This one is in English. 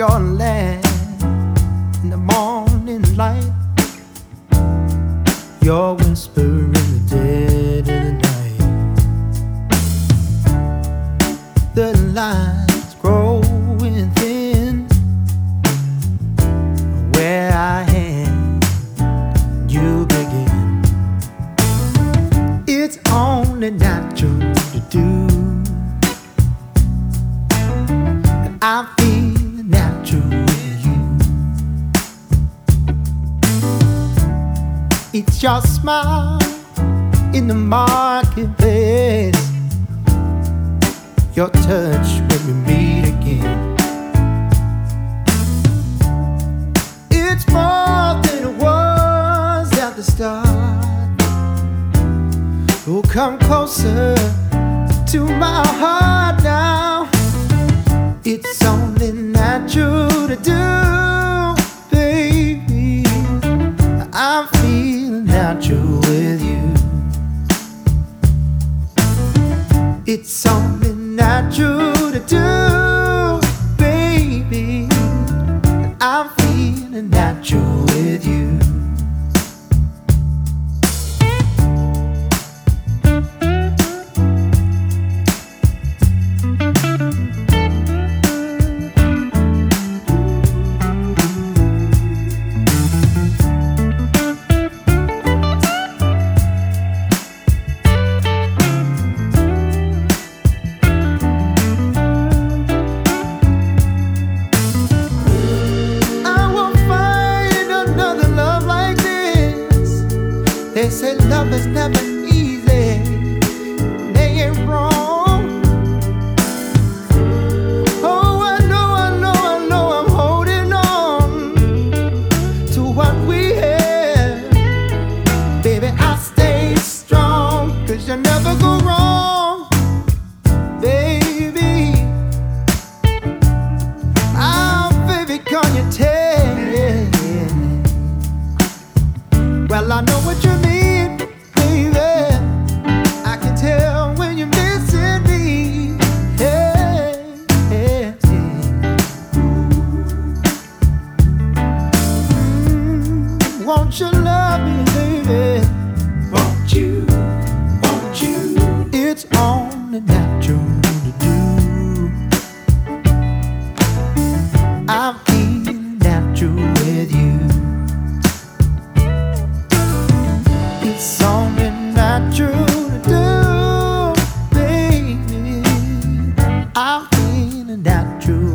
in the morning light. Your whisper in the dead of the night. The lines growing thin. Where I am, you begin. It's only natural to do. I It's your smile in the marketplace. Your touch when we meet again. It's more than it was at the start. Oh, come closer to my heart now. It's only natural to do, It's only natural to do, baby. I'm feeling natural They say love is never easy. They ain't wrong. Oh, I know, I know, I know I'm holding on to what we have. Baby, I stay strong, cause you never go wrong, baby. Oh, baby, can you tell? Well, I know what you and out true